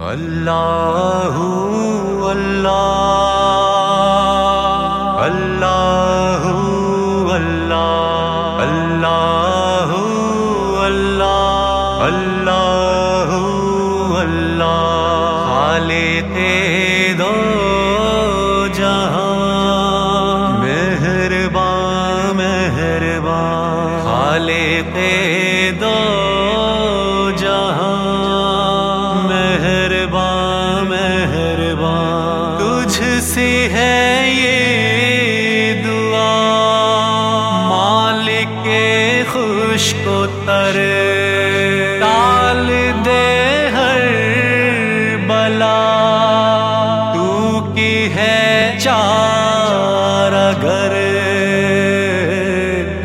اللہ اللہ اللہ اللہ اللہ اللہ اللہ اللہ حالے تے دو جہاں مہربان مہربان حالے تے دو سے ہے یہ دعا۔ مالک خوش کو تر ٹال دے ہر بلا۔ تو کی ہے چار گھر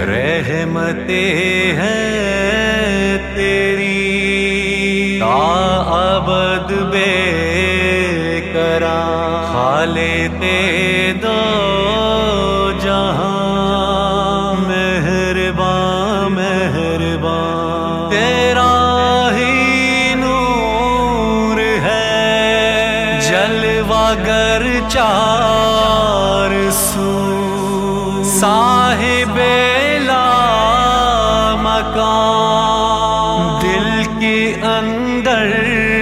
رحمتیں ہیں تیری۔ تا ابد بے کرا۔ خالے دو جہاں۔ مہربان مہربان۔ تیرا ہی نور ہے۔ جلوہ گر چار سو۔ صاحب لا مکان۔ دل کے اندر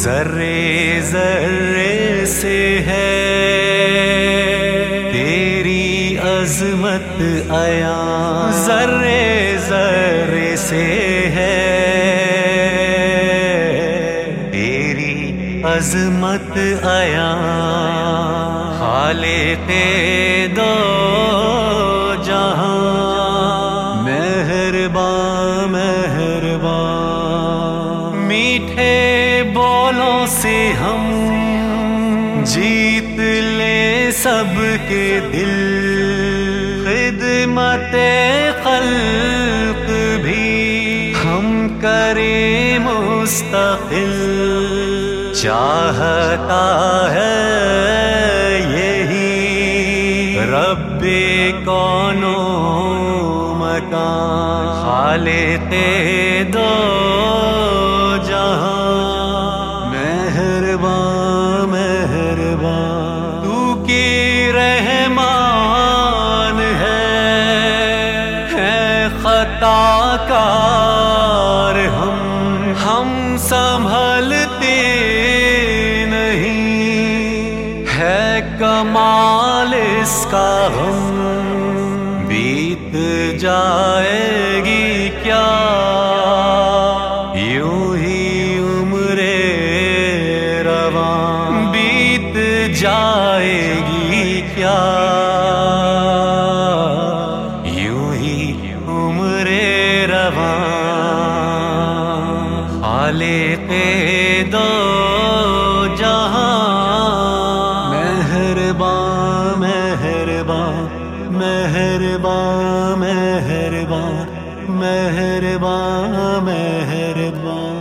ذرے ذرے سے ہے۔ تیری عظمت آیا۔ ذرے ذرے سے ہے۔ تیری عظمت آیا۔ حالے تے دو ہم جیت لے سب کے دل۔ خدمت خلق بھی ہم کریں مستقل۔ چاہتا ہے یہی رب کونو مکان۔ خالے تے دو کار ہم ہم سنبھلتے نہیں۔ ہے کمال اس کا ہم، بیت جائے گی کیا؟ یوں ہی عمر رواں بیت جائے گی کیا؟ خالق دو جہاں۔ مہربا مہربا مہربا مہربا مہربا مہربا